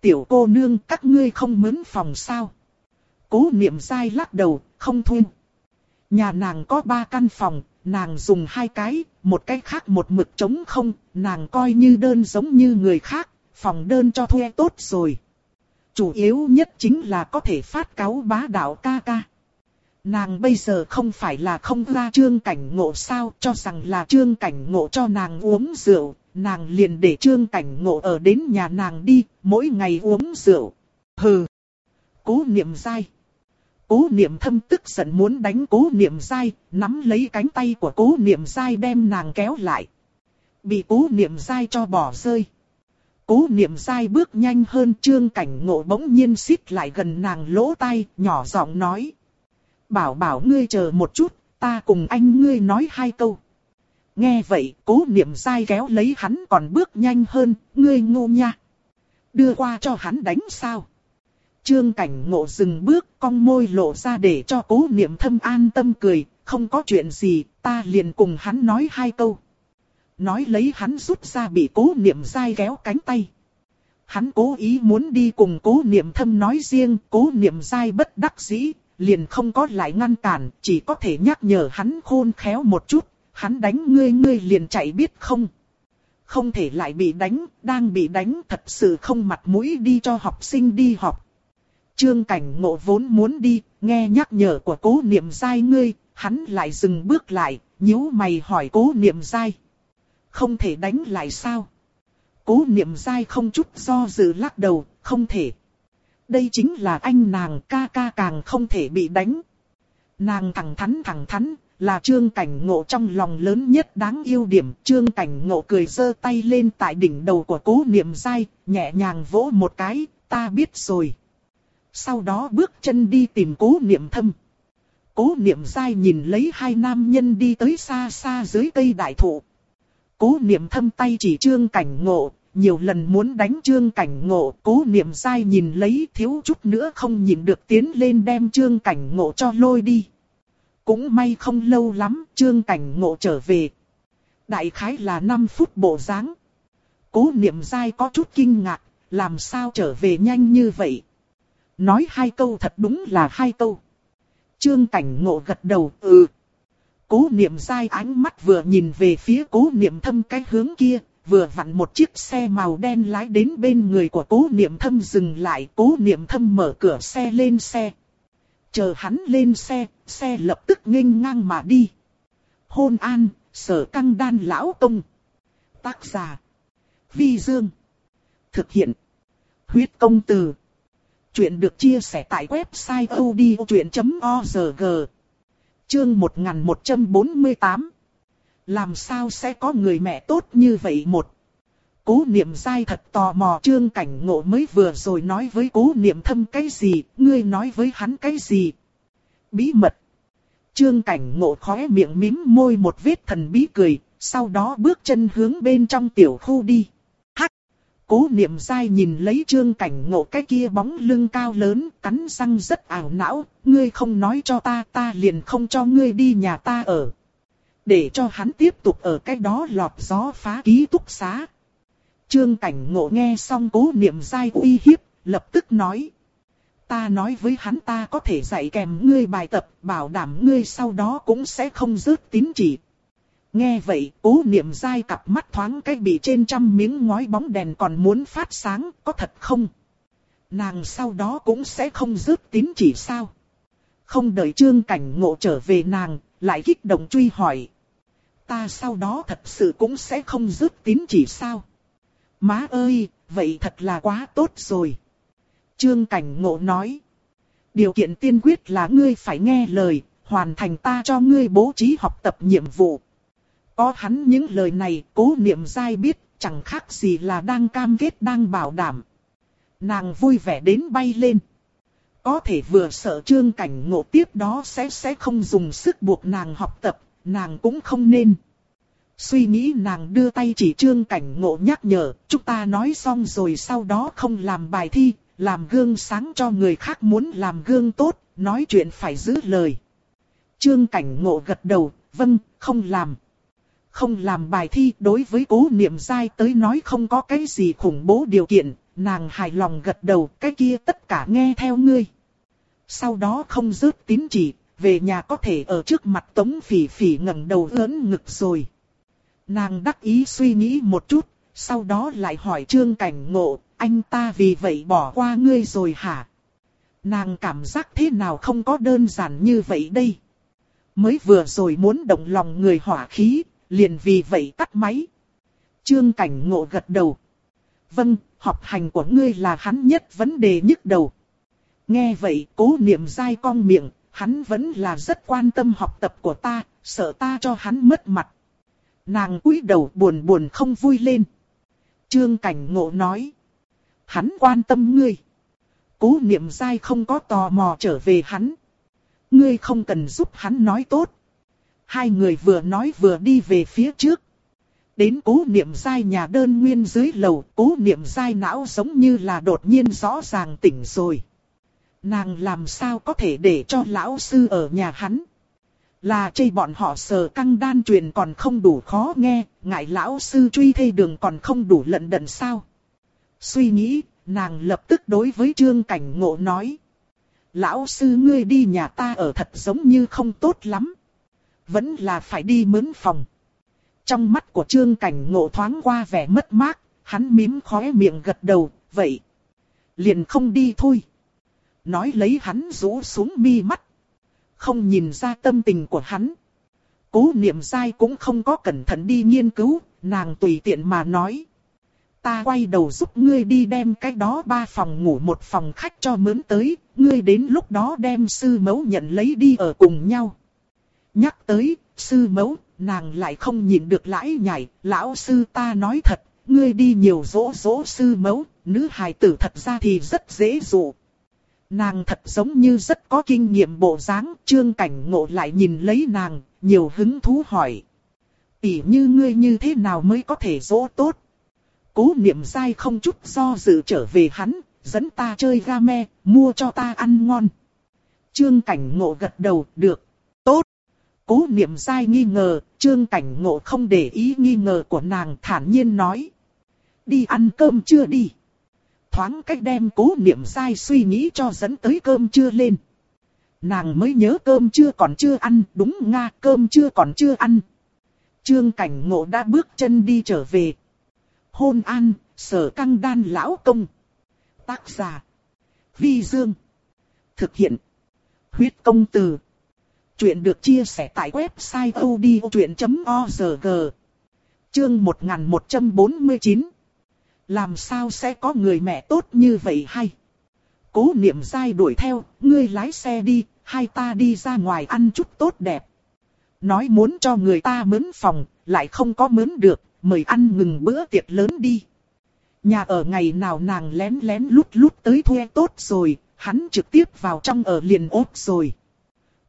Tiểu cô nương các ngươi không mướn phòng sao? Cố niệm dai lắc đầu, không thu. Nhà nàng có ba căn phòng, nàng dùng hai cái, một cái khác một mực trống không, nàng coi như đơn giống như người khác, phòng đơn cho thuê tốt rồi. Chủ yếu nhất chính là có thể phát cáo bá đạo ca ca. Nàng bây giờ không phải là không ra trương cảnh ngộ sao cho rằng là trương cảnh ngộ cho nàng uống rượu, nàng liền để trương cảnh ngộ ở đến nhà nàng đi, mỗi ngày uống rượu. Hừ! Cố niệm dai. Cố niệm thâm tức giận muốn đánh cố niệm dai, nắm lấy cánh tay của cố niệm dai đem nàng kéo lại. Bị cố niệm dai cho bỏ rơi. Cố niệm dai bước nhanh hơn trương cảnh ngộ bỗng nhiên xít lại gần nàng lỗ tai, nhỏ giọng nói. Bảo bảo ngươi chờ một chút, ta cùng anh ngươi nói hai câu. Nghe vậy, cố niệm sai kéo lấy hắn còn bước nhanh hơn, ngươi ngu nha. Đưa qua cho hắn đánh sao. Trương cảnh ngộ dừng bước, cong môi lộ ra để cho cố niệm thâm an tâm cười, không có chuyện gì, ta liền cùng hắn nói hai câu. Nói lấy hắn rút ra bị cố niệm dai kéo cánh tay. Hắn cố ý muốn đi cùng cố niệm thâm nói riêng, cố niệm dai bất đắc dĩ, liền không có lại ngăn cản, chỉ có thể nhắc nhở hắn khôn khéo một chút, hắn đánh ngươi ngươi liền chạy biết không. Không thể lại bị đánh, đang bị đánh thật sự không mặt mũi đi cho học sinh đi học. Trương cảnh ngộ vốn muốn đi, nghe nhắc nhở của cố niệm dai ngươi, hắn lại dừng bước lại, nhíu mày hỏi cố niệm dai. Không thể đánh lại sao? Cố niệm dai không chút do dự lắc đầu, không thể. Đây chính là anh nàng ca ca càng không thể bị đánh. Nàng thẳng thắn thẳng thắn, là trương cảnh ngộ trong lòng lớn nhất đáng yêu điểm. Trương cảnh ngộ cười giơ tay lên tại đỉnh đầu của cố niệm dai, nhẹ nhàng vỗ một cái, ta biết rồi. Sau đó bước chân đi tìm cố niệm thâm. Cố niệm dai nhìn lấy hai nam nhân đi tới xa xa dưới cây đại thụ. Cố niệm thâm tay chỉ trương cảnh ngộ, nhiều lần muốn đánh trương cảnh ngộ. Cố niệm sai nhìn lấy thiếu chút nữa không nhìn được tiến lên đem trương cảnh ngộ cho lôi đi. Cũng may không lâu lắm, trương cảnh ngộ trở về. Đại khái là 5 phút bộ dáng. Cố niệm sai có chút kinh ngạc, làm sao trở về nhanh như vậy. Nói hai câu thật đúng là hai câu. Trương cảnh ngộ gật đầu, ừ. Cố niệm sai ánh mắt vừa nhìn về phía cố niệm thâm cái hướng kia, vừa vặn một chiếc xe màu đen lái đến bên người của cố niệm thâm dừng lại. Cố niệm thâm mở cửa xe lên xe. Chờ hắn lên xe, xe lập tức nghênh ngang mà đi. Hôn an, sở căng đan lão tông Tác giả. Vi Dương. Thực hiện. Huyết công từ. Chuyện được chia sẻ tại website odchuyện.org. Chương 1148. Làm sao sẽ có người mẹ tốt như vậy một. Cố niệm dai thật tò mò trương cảnh ngộ mới vừa rồi nói với cố niệm thâm cái gì, ngươi nói với hắn cái gì. Bí mật. Trương cảnh ngộ khóe miệng mím môi một vết thần bí cười, sau đó bước chân hướng bên trong tiểu khu đi. Hắc. Cố niệm dai nhìn lấy trương cảnh ngộ cái kia bóng lưng cao lớn, cắn răng rất ảo não, ngươi không nói cho ta ta liền không cho ngươi đi nhà ta ở. Để cho hắn tiếp tục ở cái đó lọt gió phá ký túc xá. Trương cảnh ngộ nghe xong cố niệm dai uy hiếp, lập tức nói. Ta nói với hắn ta có thể dạy kèm ngươi bài tập, bảo đảm ngươi sau đó cũng sẽ không rớt tín chỉ. Nghe vậy, cố niệm dai cặp mắt thoáng cái bị trên trăm miếng ngói bóng đèn còn muốn phát sáng, có thật không? Nàng sau đó cũng sẽ không rớt tín chỉ sao? Không đợi trương cảnh ngộ trở về nàng, lại kích động truy hỏi. Ta sau đó thật sự cũng sẽ không rớt tín chỉ sao? Má ơi, vậy thật là quá tốt rồi. Trương Cảnh Ngộ nói. Điều kiện tiên quyết là ngươi phải nghe lời, hoàn thành ta cho ngươi bố trí học tập nhiệm vụ. Có hắn những lời này, cố niệm dai biết, chẳng khác gì là đang cam kết đang bảo đảm. Nàng vui vẻ đến bay lên. Có thể vừa sợ trương cảnh ngộ tiếp đó sẽ sẽ không dùng sức buộc nàng học tập, nàng cũng không nên. Suy nghĩ nàng đưa tay chỉ trương cảnh ngộ nhắc nhở, chúng ta nói xong rồi sau đó không làm bài thi, làm gương sáng cho người khác muốn làm gương tốt, nói chuyện phải giữ lời. Trương cảnh ngộ gật đầu, Vâng, không làm. Không làm bài thi đối với cố niệm dai tới nói không có cái gì khủng bố điều kiện, nàng hài lòng gật đầu, cái kia tất cả nghe theo ngươi. Sau đó không rớt tín chỉ, về nhà có thể ở trước mặt tống phỉ phỉ ngẩng đầu lớn ngực rồi. Nàng đắc ý suy nghĩ một chút, sau đó lại hỏi trương cảnh ngộ, anh ta vì vậy bỏ qua ngươi rồi hả? Nàng cảm giác thế nào không có đơn giản như vậy đây? Mới vừa rồi muốn động lòng người hỏa khí, liền vì vậy tắt máy. Trương cảnh ngộ gật đầu. Vâng, học hành của ngươi là hắn nhất vấn đề nhức đầu. Nghe vậy cố niệm dai cong miệng, hắn vẫn là rất quan tâm học tập của ta, sợ ta cho hắn mất mặt. Nàng cúi đầu buồn buồn không vui lên. Trương cảnh ngộ nói. Hắn quan tâm ngươi. Cố niệm dai không có tò mò trở về hắn. Ngươi không cần giúp hắn nói tốt. Hai người vừa nói vừa đi về phía trước. Đến cố niệm dai nhà đơn nguyên dưới lầu, cố niệm dai não giống như là đột nhiên rõ ràng tỉnh rồi. Nàng làm sao có thể để cho lão sư ở nhà hắn. Là chây bọn họ sờ căng đan truyền còn không đủ khó nghe, ngại lão sư truy thê đường còn không đủ lận đận sao. Suy nghĩ, nàng lập tức đối với trương cảnh ngộ nói. Lão sư ngươi đi nhà ta ở thật giống như không tốt lắm. Vẫn là phải đi mướn phòng. Trong mắt của trương cảnh ngộ thoáng qua vẻ mất mát, hắn mím khóe miệng gật đầu, vậy. Liền không đi thôi. Nói lấy hắn rũ xuống mi mắt. Không nhìn ra tâm tình của hắn. Cố niệm dai cũng không có cẩn thận đi nghiên cứu, nàng tùy tiện mà nói. Ta quay đầu giúp ngươi đi đem cái đó ba phòng ngủ một phòng khách cho mướn tới, ngươi đến lúc đó đem sư mẫu nhận lấy đi ở cùng nhau. Nhắc tới, sư mẫu, nàng lại không nhìn được lãi nhảy, lão sư ta nói thật, ngươi đi nhiều dỗ dỗ sư mẫu, nữ hài tử thật ra thì rất dễ dụ. Nàng thật giống như rất có kinh nghiệm bộ dáng, trương cảnh ngộ lại nhìn lấy nàng, nhiều hứng thú hỏi. Tỷ như ngươi như thế nào mới có thể dỗ tốt? Cố niệm dai không chút do dự trở về hắn, dẫn ta chơi game, mua cho ta ăn ngon. Trương cảnh ngộ gật đầu, được, tốt. Cố niệm dai nghi ngờ, trương cảnh ngộ không để ý nghi ngờ của nàng thản nhiên nói. Đi ăn cơm chưa đi? Thoáng cách đem cố niệm sai suy nghĩ cho dẫn tới cơm chưa lên. Nàng mới nhớ cơm chưa còn chưa ăn, đúng nga cơm chưa còn chưa ăn. Trương cảnh ngộ đã bước chân đi trở về. Hôn an, sở căng đan lão công. Tác giả. Vi Dương. Thực hiện. Huyết công từ. Chuyện được chia sẻ tại website odchuyện.org. Chương 1149. Làm sao sẽ có người mẹ tốt như vậy hay? Cố niệm dai đuổi theo, ngươi lái xe đi, hai ta đi ra ngoài ăn chút tốt đẹp. Nói muốn cho người ta mướn phòng, lại không có mướn được, mời ăn ngừng bữa tiệc lớn đi. Nhà ở ngày nào nàng lén lén lút lút tới thuê tốt rồi, hắn trực tiếp vào trong ở liền ốp rồi.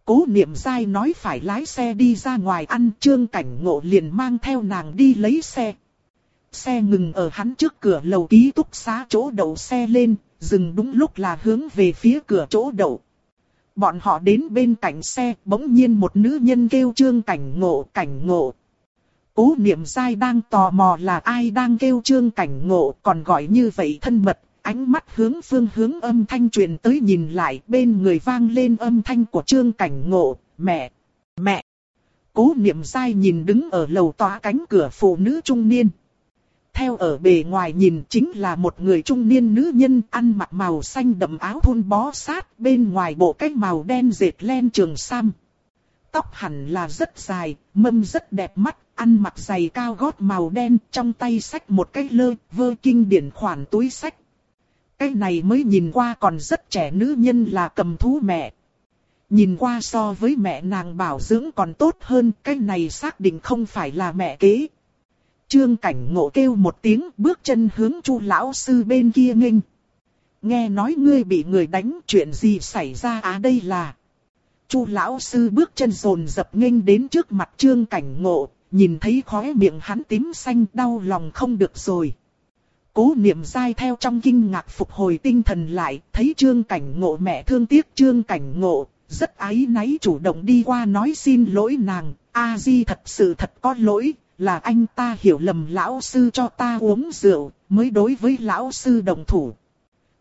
Cố niệm dai nói phải lái xe đi ra ngoài ăn trương cảnh ngộ liền mang theo nàng đi lấy xe. Xe ngừng ở hắn trước cửa lầu ký túc xá chỗ đậu xe lên, dừng đúng lúc là hướng về phía cửa chỗ đậu. Bọn họ đến bên cạnh xe, bỗng nhiên một nữ nhân kêu trương cảnh ngộ, cảnh ngộ. Cố niệm dai đang tò mò là ai đang kêu trương cảnh ngộ, còn gọi như vậy thân mật, ánh mắt hướng phương hướng âm thanh truyền tới nhìn lại, bên người vang lên âm thanh của trương cảnh ngộ, mẹ, mẹ. Cố niệm dai nhìn đứng ở lầu tòa cánh cửa phụ nữ trung niên. Theo ở bề ngoài nhìn chính là một người trung niên nữ nhân ăn mặc màu xanh đậm áo thun bó sát bên ngoài bộ cách màu đen dệt len trường sam. Tóc hẳn là rất dài, mâm rất đẹp mắt, ăn mặc giày cao gót màu đen trong tay sách một cái lơ vơ kinh điển khoản túi sách. Cái này mới nhìn qua còn rất trẻ nữ nhân là cầm thú mẹ. Nhìn qua so với mẹ nàng bảo dưỡng còn tốt hơn, cái này xác định không phải là mẹ kế, Trương cảnh ngộ kêu một tiếng bước chân hướng chu lão sư bên kia nghênh. Nghe nói ngươi bị người đánh chuyện gì xảy ra à đây là. Chu lão sư bước chân rồn dập nghênh đến trước mặt trương cảnh ngộ, nhìn thấy khóe miệng hắn tím xanh đau lòng không được rồi. Cố niệm dai theo trong kinh ngạc phục hồi tinh thần lại, thấy trương cảnh ngộ mẹ thương tiếc trương cảnh ngộ, rất ái náy chủ động đi qua nói xin lỗi nàng, A Di thật sự thật có lỗi, là anh ta hiểu lầm lão sư cho ta uống rượu, mới đối với lão sư đồng thủ.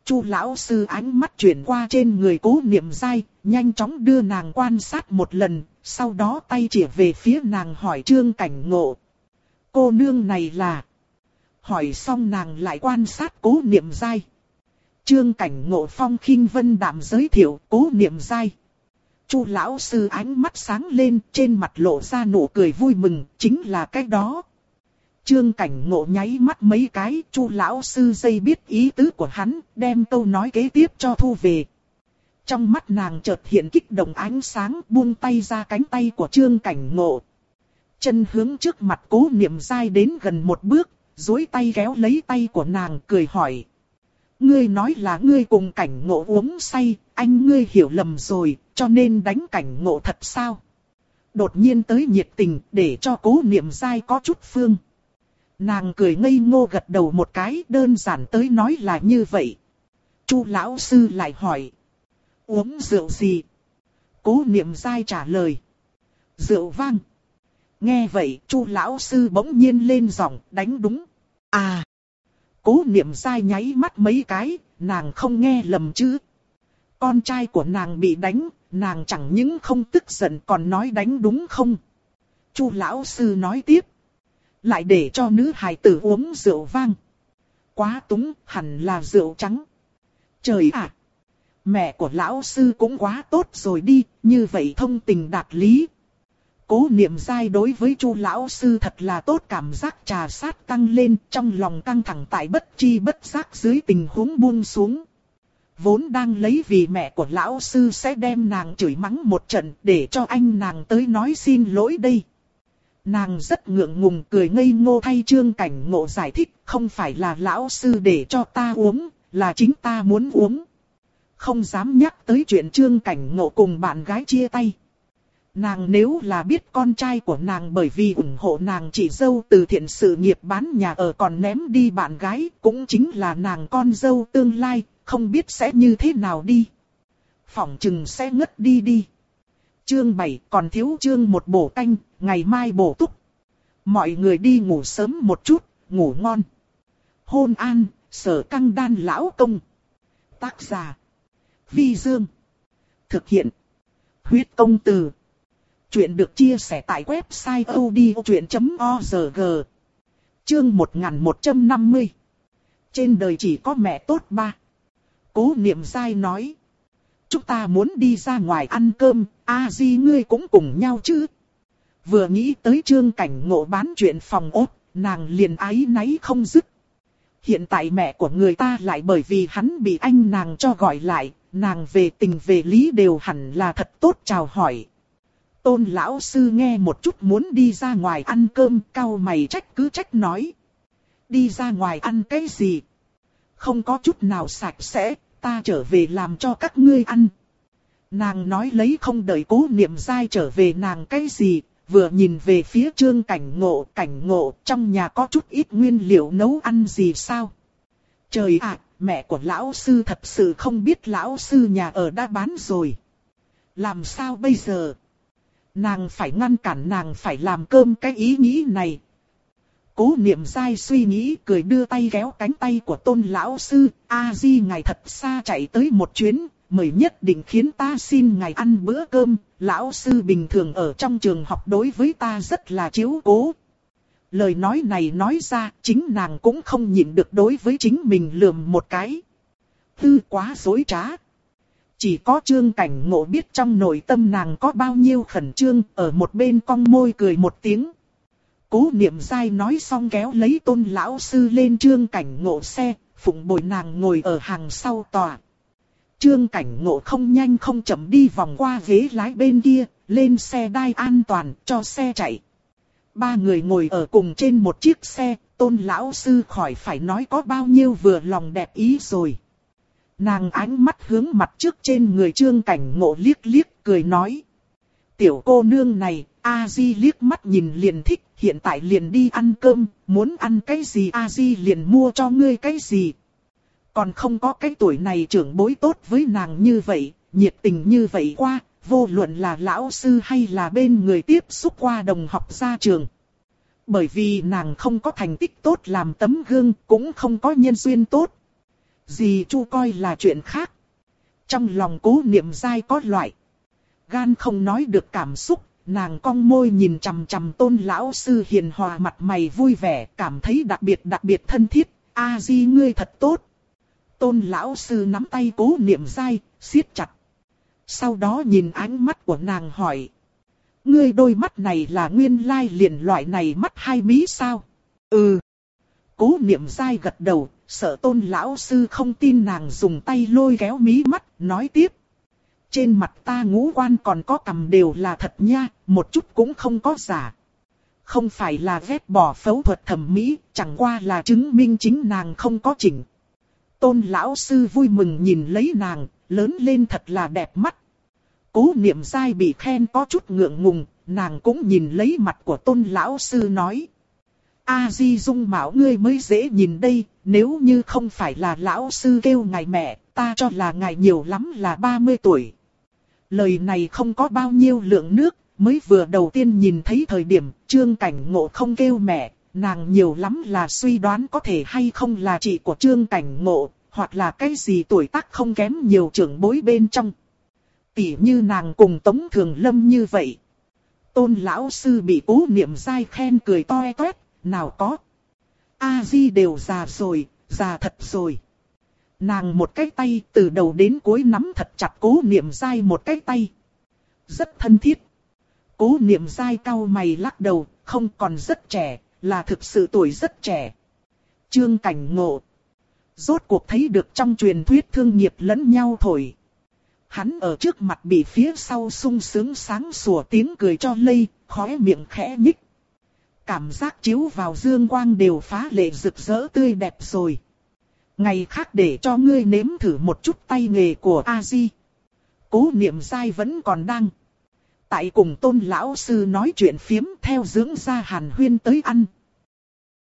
Chu lão sư ánh mắt chuyển qua trên người cố niệm dai, nhanh chóng đưa nàng quan sát một lần, sau đó tay chỉ về phía nàng hỏi trương cảnh ngộ. Cô nương này là... Hỏi xong nàng lại quan sát cố niệm dai. Trương cảnh ngộ phong khinh vân đạm giới thiệu cố niệm dai. Chu lão sư ánh mắt sáng lên, trên mặt lộ ra nụ cười vui mừng, chính là cái đó. Trương cảnh ngộ nháy mắt mấy cái, chu lão sư dây biết ý tứ của hắn, đem câu nói kế tiếp cho thu về. Trong mắt nàng chợt hiện kích động ánh sáng buông tay ra cánh tay của trương cảnh ngộ. Chân hướng trước mặt cố niệm dai đến gần một bước, dối tay kéo lấy tay của nàng cười hỏi. Ngươi nói là ngươi cùng cảnh ngộ uống say, anh ngươi hiểu lầm rồi, cho nên đánh cảnh ngộ thật sao? Đột nhiên tới nhiệt tình để cho cố niệm dai có chút phương. Nàng cười ngây ngô gật đầu một cái đơn giản tới nói là như vậy. Chu lão sư lại hỏi. Uống rượu gì? Cố niệm dai trả lời. Rượu vang. Nghe vậy chu lão sư bỗng nhiên lên giọng đánh đúng. À. Cố niệm dai nháy mắt mấy cái, nàng không nghe lầm chứ. Con trai của nàng bị đánh, nàng chẳng những không tức giận còn nói đánh đúng không. Chu lão sư nói tiếp. Lại để cho nữ hài tử uống rượu vang. Quá túng, hẳn là rượu trắng. Trời ạ! mẹ của lão sư cũng quá tốt rồi đi, như vậy thông tình đạt lý. Cố niệm dai đối với chu lão sư thật là tốt cảm giác trà sát tăng lên trong lòng căng thẳng tại bất chi bất giác dưới tình huống buông xuống. Vốn đang lấy vì mẹ của lão sư sẽ đem nàng chửi mắng một trận để cho anh nàng tới nói xin lỗi đây. Nàng rất ngượng ngùng cười ngây ngô thay trương cảnh ngộ giải thích không phải là lão sư để cho ta uống, là chính ta muốn uống. Không dám nhắc tới chuyện trương cảnh ngộ cùng bạn gái chia tay. Nàng nếu là biết con trai của nàng bởi vì ủng hộ nàng chỉ dâu từ thiện sự nghiệp bán nhà ở còn ném đi bạn gái cũng chính là nàng con dâu tương lai, không biết sẽ như thế nào đi. Phỏng chừng sẽ ngất đi đi. Chương 7 còn thiếu chương một bổ canh, ngày mai bổ túc. Mọi người đi ngủ sớm một chút, ngủ ngon. Hôn an, sở căng đan lão công. Tác giả. Vi Dương. Thực hiện. Huyết công từ. Chuyện được chia sẻ tại website odchuyện.org. Chương 1150. Trên đời chỉ có mẹ tốt ba. Cố niệm dai nói. Chúng ta muốn đi ra ngoài ăn cơm, a di ngươi cũng cùng nhau chứ. Vừa nghĩ tới trương cảnh ngộ bán chuyện phòng ốt, nàng liền ái náy không dứt. Hiện tại mẹ của người ta lại bởi vì hắn bị anh nàng cho gọi lại, nàng về tình về lý đều hẳn là thật tốt chào hỏi. Tôn lão sư nghe một chút muốn đi ra ngoài ăn cơm, cao mày trách cứ trách nói. Đi ra ngoài ăn cái gì? Không có chút nào sạch sẽ, ta trở về làm cho các ngươi ăn. Nàng nói lấy không đợi cố niệm dai trở về nàng cái gì, vừa nhìn về phía trương cảnh ngộ, cảnh ngộ trong nhà có chút ít nguyên liệu nấu ăn gì sao. Trời ạ, mẹ của lão sư thật sự không biết lão sư nhà ở đã bán rồi. Làm sao bây giờ? Nàng phải ngăn cản nàng phải làm cơm cái ý nghĩ này. Cố niệm dai suy nghĩ cười đưa tay kéo cánh tay của tôn lão sư, A-di ngài thật xa chạy tới một chuyến, mời nhất định khiến ta xin ngài ăn bữa cơm, lão sư bình thường ở trong trường học đối với ta rất là chiếu cố. Lời nói này nói ra, chính nàng cũng không nhịn được đối với chính mình lườm một cái. Tư quá dối trá. Chỉ có trương cảnh ngộ biết trong nội tâm nàng có bao nhiêu khẩn trương, ở một bên cong môi cười một tiếng. Cố niệm dai nói xong kéo lấy tôn lão sư lên trương cảnh ngộ xe, phụng bồi nàng ngồi ở hàng sau tòa. Trương cảnh ngộ không nhanh không chậm đi vòng qua ghế lái bên kia, lên xe đai an toàn cho xe chạy. Ba người ngồi ở cùng trên một chiếc xe, tôn lão sư khỏi phải nói có bao nhiêu vừa lòng đẹp ý rồi. Nàng ánh mắt hướng mặt trước trên người trương cảnh ngộ liếc liếc cười nói. Tiểu cô nương này, A-di liếc mắt nhìn liền thích, hiện tại liền đi ăn cơm, muốn ăn cái gì A-di liền mua cho ngươi cái gì. Còn không có cái tuổi này trưởng bối tốt với nàng như vậy, nhiệt tình như vậy qua, vô luận là lão sư hay là bên người tiếp xúc qua đồng học ra trường. Bởi vì nàng không có thành tích tốt làm tấm gương, cũng không có nhân duyên tốt. Dì Chu coi là chuyện khác. Trong lòng cố niệm dai có loại. Gan không nói được cảm xúc, nàng cong môi nhìn chằm chằm tôn lão sư hiền hòa mặt mày vui vẻ, cảm thấy đặc biệt đặc biệt thân thiết. A di ngươi thật tốt. Tôn lão sư nắm tay cố niệm dai, siết chặt. Sau đó nhìn ánh mắt của nàng hỏi. Ngươi đôi mắt này là nguyên lai liền loại này mắt hai mí sao? Ừ. Cố niệm dai gật đầu, sợ tôn lão sư không tin nàng dùng tay lôi kéo mí mắt, nói tiếp. Trên mặt ta ngũ quan còn có cầm đều là thật nha, một chút cũng không có giả. Không phải là ghét bỏ phẫu thuật thẩm mỹ, chẳng qua là chứng minh chính nàng không có chỉnh. Tôn lão sư vui mừng nhìn lấy nàng, lớn lên thật là đẹp mắt. Cố niệm dai bị khen có chút ngượng ngùng, nàng cũng nhìn lấy mặt của tôn lão sư nói. A di dung mạo ngươi mới dễ nhìn đây, nếu như không phải là lão sư kêu ngài mẹ, ta cho là ngài nhiều lắm là 30 tuổi. Lời này không có bao nhiêu lượng nước, mới vừa đầu tiên nhìn thấy thời điểm, trương cảnh ngộ không kêu mẹ, nàng nhiều lắm là suy đoán có thể hay không là chị của trương cảnh ngộ, hoặc là cái gì tuổi tác không kém nhiều trưởng bối bên trong. Tỉ như nàng cùng Tống Thường Lâm như vậy. Tôn lão sư bị cố niệm dai khen cười toe toét, nào có. A-di đều già rồi, già thật rồi. Nàng một cái tay từ đầu đến cuối nắm thật chặt cố niệm dai một cái tay. Rất thân thiết. Cố niệm dai cau mày lắc đầu, không còn rất trẻ, là thực sự tuổi rất trẻ. Trương cảnh ngộ. Rốt cuộc thấy được trong truyền thuyết thương nghiệp lẫn nhau thổi. Hắn ở trước mặt bị phía sau sung sướng sáng sủa tiếng cười cho lây, khóe miệng khẽ nhích. Cảm giác chiếu vào dương quang đều phá lệ rực rỡ tươi đẹp rồi. Ngày khác để cho ngươi nếm thử một chút tay nghề của A-di. Cố niệm dai vẫn còn đang. Tại cùng tôn lão sư nói chuyện phiếm theo dưỡng gia hàn huyên tới ăn.